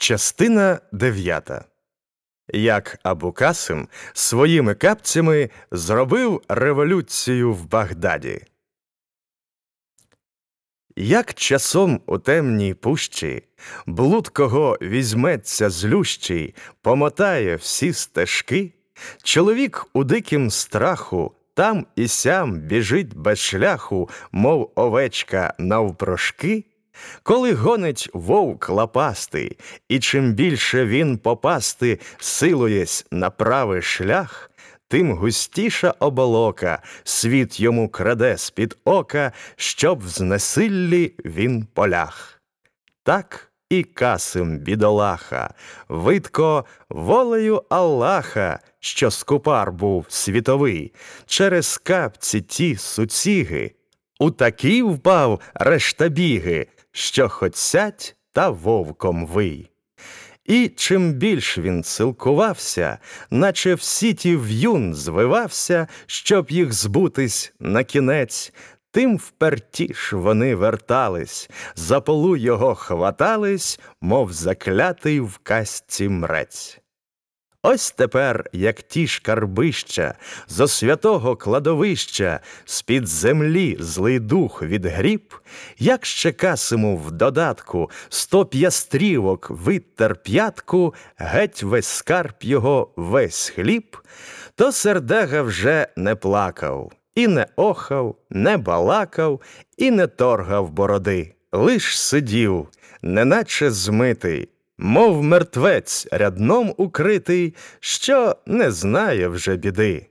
Частина дев'ята. Як Абукасим своїми капцями зробив революцію в Багдаді. Як часом у темній пущі блуд кого візьметься злющий, помотає всі стежки, чоловік у дикім страху там і сям біжить без шляху, мов овечка навпрошки. Коли гонить вовк лапастий, і чим більше він попасти силуєсь на правий шлях, тим густіша оболока світ йому краде з-під ока, щоб в знесиллі він полях. Так і касим бідолаха, видко волею Аллаха, що скупар був світовий, через капці ті суціги, у такі впав рештабіги, що хоть сядь та вовком вий. І чим більш він силкувався, наче в сіті в'юн звивався, щоб їх збутись на кінець, тим впертіш вони вертались, за полу його хватались, мов заклятий в касці мрець. Ось тепер, як ті шкарбища, зо святого кладовища, з-під землі злий дух відгріб, як ще касиму в додатку сто п'ястрівок виттер п'ятку, геть весь скарб його весь хліб, то сердега вже не плакав, і не охав, не балакав, і не торгав бороди, лиш сидів, неначе змитий мов мертвець рядном укритий, що не знає вже біди.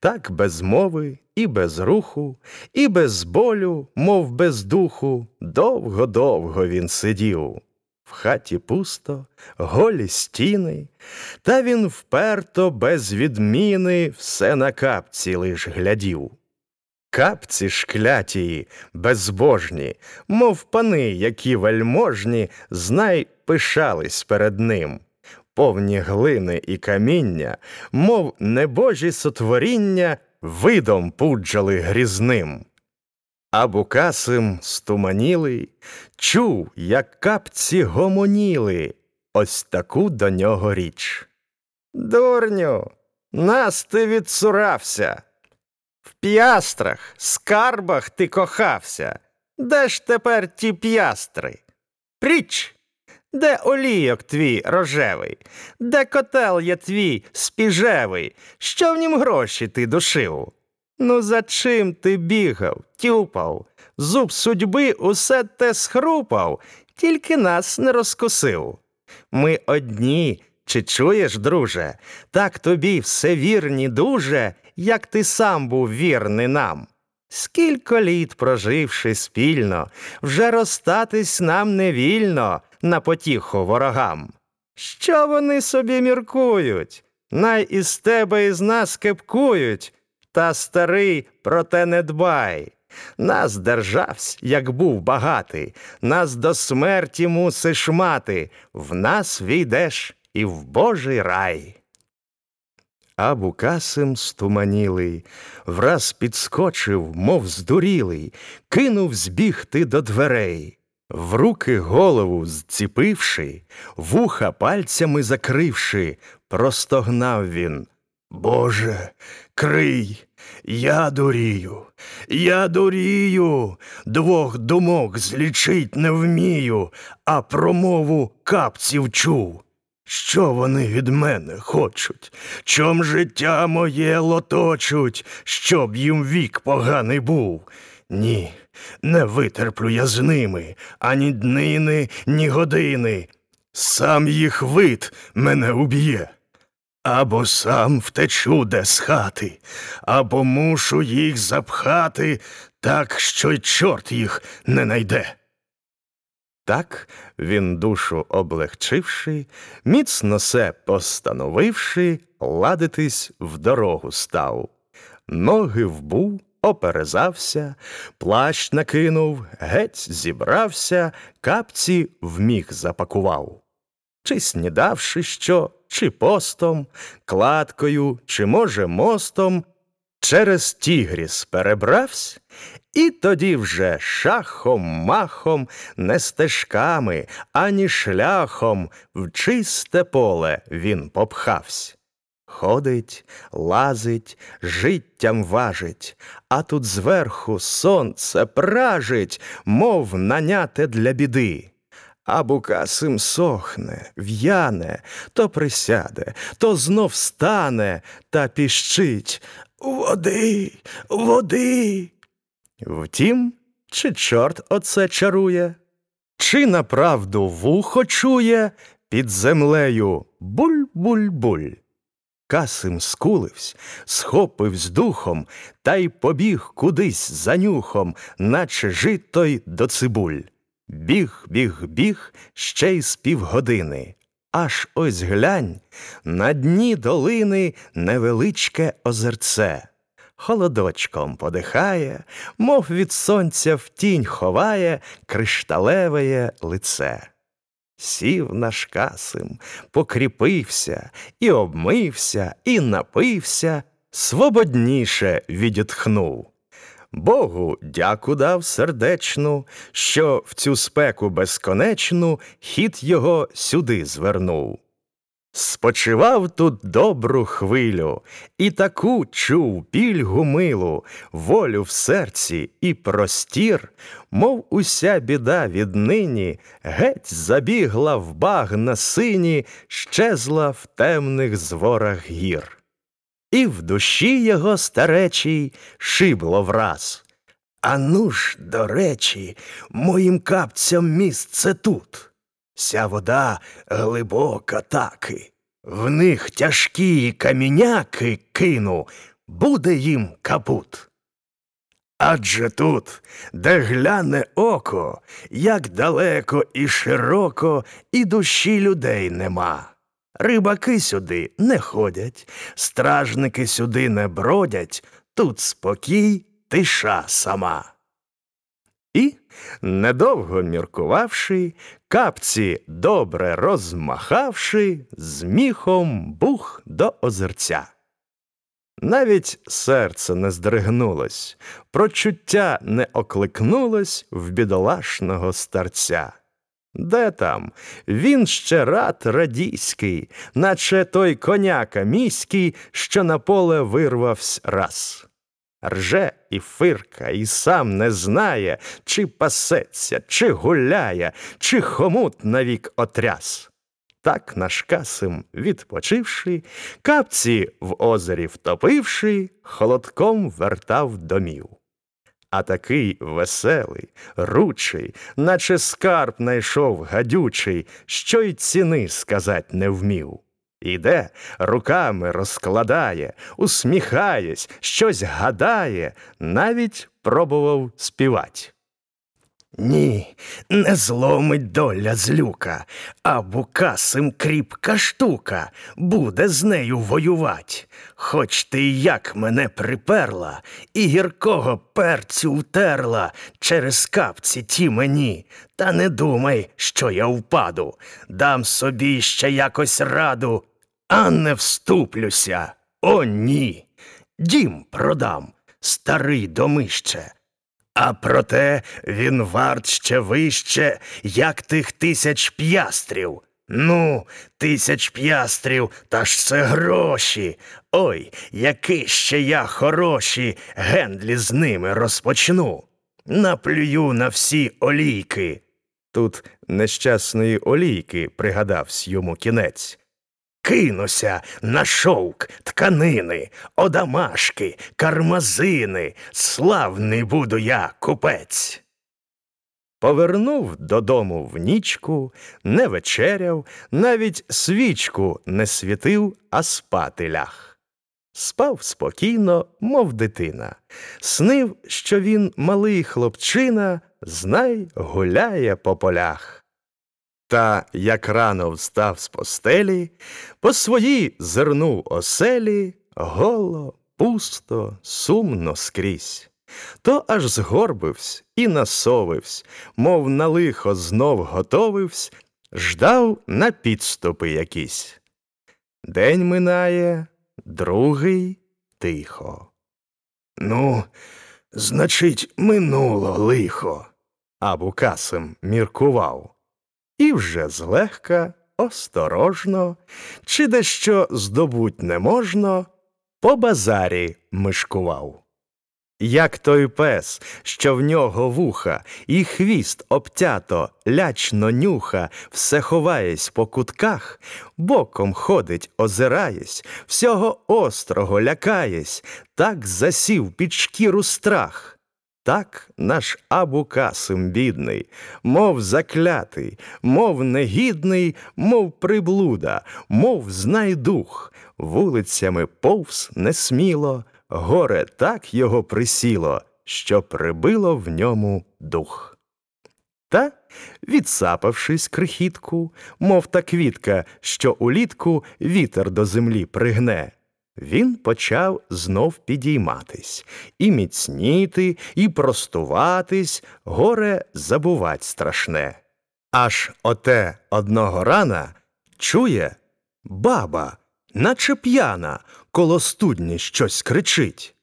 Так без мови і без руху, і без болю, мов без духу, довго-довго він сидів. В хаті пусто, голі стіни, та він вперто, без відміни, все на капці лиш глядів. Капці шклятії, безбожні, мов пани, які вельможні, знай пишались перед ним, повні глини і каміння, мов небожі сотворіння, видом пуджали грізним. А Букасим стуманілий, чув, як капці гомоніли, ось таку до нього річ. Дурню, нас ти відсурався. В п'ястрах, скарбах ти кохався. Де ж тепер ті п'ястри? Пріч! Де олійок твій рожевий, де котел є твій спіжевий, що в нім гроші ти душив? Ну, за чим ти бігав, тюпав, зуб судьби усе те схрупав, тільки нас не розкусив. Ми одні, чи чуєш, друже, так тобі все вірні дуже, як ти сам був вірний нам. Скілько літ проживши спільно, вже розстатись нам не вільно на потіху ворогам. Що вони собі міркують? Най із тебе із нас кепкують, та старий проте не дбай. Нас державсь, як був багатий, нас до смерті мусиш мати, в нас війдеш і в Божий рай. А Букасим стуманілий, враз підскочив, мов здурілий, кинув збігти до дверей. В руки голову зціпивши, вуха пальцями закривши, простогнав він. Боже, крий, я дурію, я дурію, двох думок злічить не вмію, а промову капців чув. Що вони від мене хочуть? Чом життя моє лоточуть, щоб їм вік поганий був? Ні, не витерплю я з ними ані днини, ні години. Сам їх вид мене уб'є. Або сам втечу де з хати, або мушу їх запхати, так що й чорт їх не найде. Так він душу облегчивши, міцно се постановивши, ладитись в дорогу став. Ноги вбув, оперезався, плащ накинув, геть зібрався, капці вміг запакував. Чи снідавши що, чи постом, кладкою, чи, може, мостом, через Тігріс перебравсь, і тоді вже шахом махом, не стежками, ані шляхом в чисте поле він попхавсь. Ходить, лазить, життям важить, а тут зверху сонце пражить, мов наняте для біди. А Букасим сохне, в'яне, то присяде, то знов стане та піщить Води, води. Втім, чи чорт оце чарує, чи направду вухо чує під землею буль-буль-буль. Касим скуливсь, схопивсь духом та й побіг кудись за нюхом, наче жито й до цибуль. Біг, біг, біг ще й з півгодини. Аж ось глянь, на дні долини невеличке озерце. Холодочком подихає, мов від сонця в тінь ховає кришталевеє лице. Сів наш касим, покріпився, і обмився, і напився, свободніше відітхнув. Богу дяку дав сердечну, що в цю спеку безконечну хід його сюди звернув. Спочивав тут добру хвилю, і таку чув пільгу милу, волю в серці і простір, мов уся біда віднині геть забігла в багна сині, щезла в темних зворах гір. І в душі його старечій шибло враз. А ну ж, до речі, моїм капцям місце тут. Ся вода глибока таки, в них тяжкі каміняки кину, буде їм капут. Адже тут, де гляне око, як далеко і широко, і душі людей нема. Рибаки сюди не ходять, стражники сюди не бродять, тут спокій, тиша сама. І, недовго міркувавши, капці добре розмахавши, з міхом бух до озерця. Навіть серце не здригнулось, прочуття не окликнулось в бідолашного старця. Де там? Він ще рад радійський, наче той коняка міський, що на поле вирвавсь раз. Рже і фирка, і сам не знає, чи пасеться, чи гуляє, чи хомут навік отряс. Так наш касим, відпочивши, капці в озері втопивши, холодком вертав домів. А такий веселий, ручий, наче скарб найшов гадючий, що й ціни сказать не вмів. Іде, руками розкладає, усміхаєсь, щось гадає, навіть пробував співать. Ні, не зломить доля злюка, а букасим кріпка штука буде з нею воювать. Хоч ти як мене приперла, і гіркого перцю втерла через капці ті мені, та не думай, що я впаду, дам собі ще якось раду, а не вступлюся. О, ні. Дім продам, старий домище. А проте він варт ще вище, як тих тисяч п'ястрів. Ну, тисяч п'ястрів, та ж це гроші. Ой, які ще я хороші гендлі з ними розпочну. Наплюю на всі олійки. Тут нещасної олійки пригадавсь йому кінець. Кинуся на шовк, тканини, одамашки, кармазини, славний буду я купець. Повернув додому в нічку, не вечеряв, навіть свічку не світив, а спати ляг. Спав спокійно, мов дитина, снив, що він малий хлопчина, знай гуляє по полях. Та, як рано встав з постелі, по своїй зернув оселі, голо, пусто, сумно скрізь. То аж згорбивсь і насовивсь, мов на лихо знов готовивсь, ждав на підступи якісь. День минає, другий тихо. Ну, значить, минуло лихо. Абу Касим міркував. І вже злегка, осторожно, чи дещо здобуть не можна, по базарі мишкував. Як той пес, що в нього вуха, і хвіст обтято, лячно нюха, все ховаєсь по кутках, боком ходить, озираєсь, всього острого лякаєсь, так засів під шкіру страх. Так наш Абу Касим бідний, мов заклятий, мов негідний, мов приблуда, мов знайдух, вулицями повз несміло, горе так його присіло, що прибило в ньому дух. Та, відсапавшись крихітку, мов та квітка, що улітку вітер до землі пригне, він почав знов підійматись, і міцніти, і простуватись, горе забувать страшне. Аж оте одного рана чує баба, наче п'яна, коло студні щось кричить.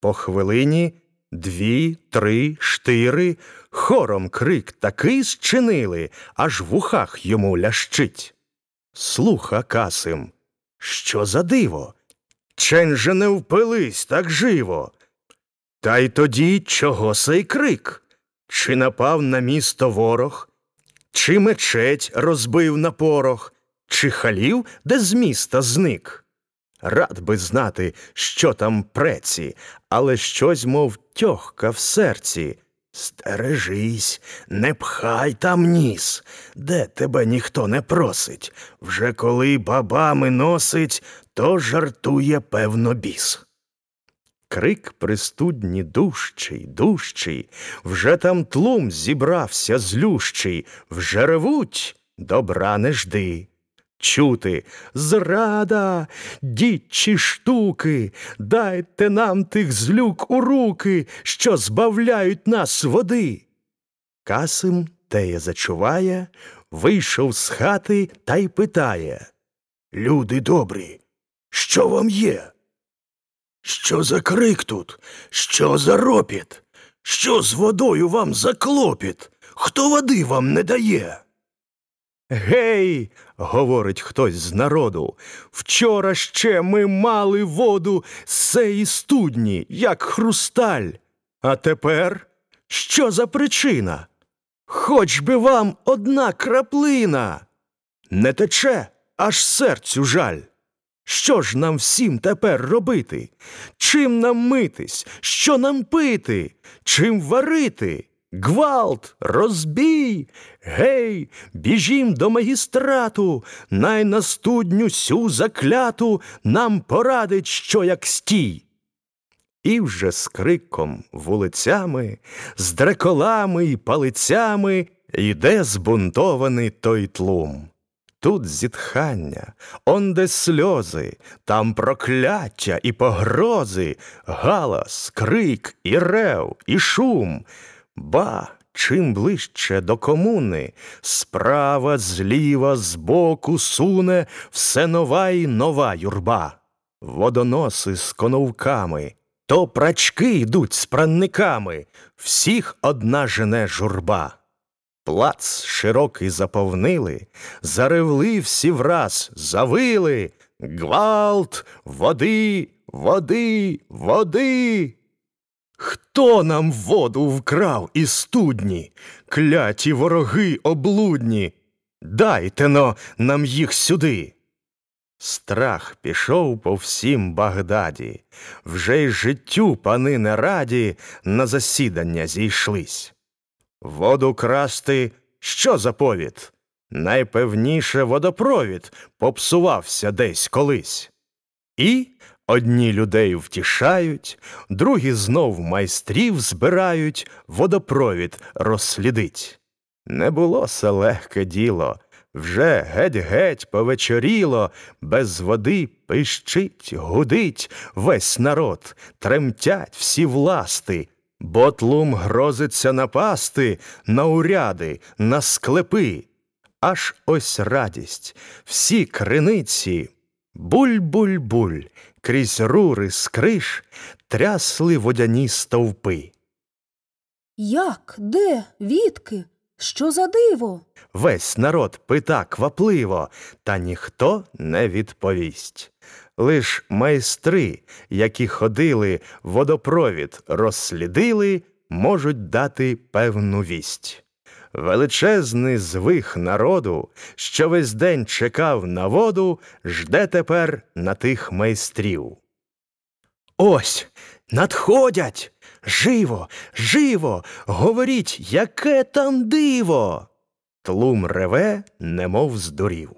По хвилині дві, три, штири, хором крик такий зчинили, аж в ухах йому лящить. Слуха Касим, що за диво? Чень же не впились так живо. Та й тоді чого сей крик? Чи напав на місто ворог, чи мечеть розбив на порох, чи халів, де з міста зник? Рад би знати, що там преці, але щось, мов тьохка в серці. Стережись, не пхай там ніс, де тебе ніхто не просить. Вже коли бабами носить, то жартує, певно, біс. Крик при студні дужчий, дужчий, вже там тлум зібрався злющий, вже ревуть, добра не жди. Чути зрада, дітчі штуки, дайте нам тих злюк у руки, що збавляють нас води. Касим теє зачуває, вийшов з хати та й питає Люди добрі, що вам є? Що за крик тут? Що за ропіт? Що з водою вам за клопіт? Хто води вам не дає? Гей, говорить хтось з народу, вчора ще ми мали воду з сеї студні, як хрусталь. А тепер що за причина? Хоч би вам одна краплина. Не тече, аж серцю жаль. Що ж нам всім тепер робити? Чим нам митись, що нам пити, чим варити? Гвалт, розбій, гей, біжім до магістрату, най на студню сю закляту нам порадить, що як стій. І вже з криком вулицями, з дреколами й палицями йде збунтований той тлум. Тут зітхання, онде сльози, там прокляття і погрози, галас, крик, і рев, і шум. Ба, чим ближче до комуни, справа, зліва, збоку суне все нова й нова юрба. Водоноси з коновками, то прачки йдуть з пранниками, всіх одна жене журба. Плац широкий заповнили, заревли всі враз, завили. Гвалт, води, води, води. Хто нам воду вкрав із студні, кляті вороги облудні? Дайте но нам їх сюди. Страх пішов по всім Багдаді, вже й життю пани не раді на засідання зійшлись. Воду красти що за повід? Найпевніше водопровід попсувався десь колись. І одні людей втішають, другі знов майстрів збирають, водопровід розслідить. Не було се легке діло, вже геть-геть повечоріло, без води пищить, гудить весь народ, тремтять всі власти. Бо тлум грозиться напасти на уряди, на склепи. Аж ось радість, всі криниці Буль-буль-буль, крізь рури з криш трясли водяні стовпи. Як? Де? Відки? Що за диво? Весь народ пита квапливо, та ніхто не відповість. Лиш майстри, які ходили, водопровід розслідили, можуть дати певну вість. Величезний звих народу, що весь день чекав на воду, жде тепер на тих майстрів. Ось надходять. Живо, живо, говоріть, яке там диво. Тлум реве, немов здурів.